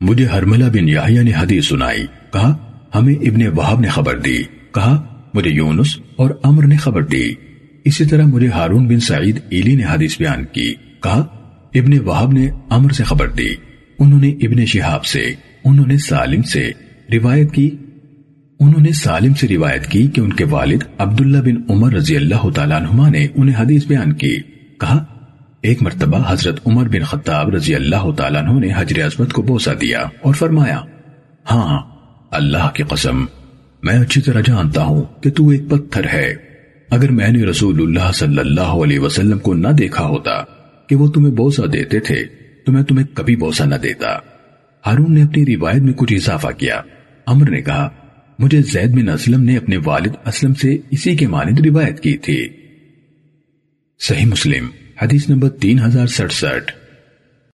مجھے ہرملہ بن یحییٰ نے حدیث سنائی۔ کہا، ہمیں ابن وہاب نے خبر دی۔ کہا، مجھے یونس اور عمر نے خبر دی۔ اسی طرح مجھے ہارون بن سعید ایلی نے حدیث بیان کی۔ کہا، ابن وہاب نے عمر سے خبر دی۔ انہوں نے ابن شہاب سے، انہوں نے سالم سے روایت کی۔ انہوں نے سالم سے روایت کی کہ ان کے والد عبداللہ بن عمر رضی اللہ تعالیٰ عنہما نے انہیں حدیث بیان کی۔ کہا ایک مرتبہ حضرت عمر بن خطاب رضی اللہ تعالیٰ عنہ نے حجر عظمت کو بوسا دیا اور فرمایا ہاں اللہ کی قسم، میں اچھی طرح جانتا ہوں کہ تو ایک پتھر ہے۔ اگر میں نے رسول اللہ صلی اللہ علیہ وسلم کو نہ دیکھا ہوتا کہ وہ تمہیں بوسا دیتے تھے، تو میں تمہیں کبھی بوسا نہ دیتا۔ ہارون نے اپنی روایت میں کچھ اضافہ کیا۔ عمر نے کہا، مجھے زید بن اسلم نے اپنے والد اسلم سے اسی کے مانند روایت کی تھی۔ صحیح مسلم۔ حدیث نمبر تین ہزار سڑسٹھ۔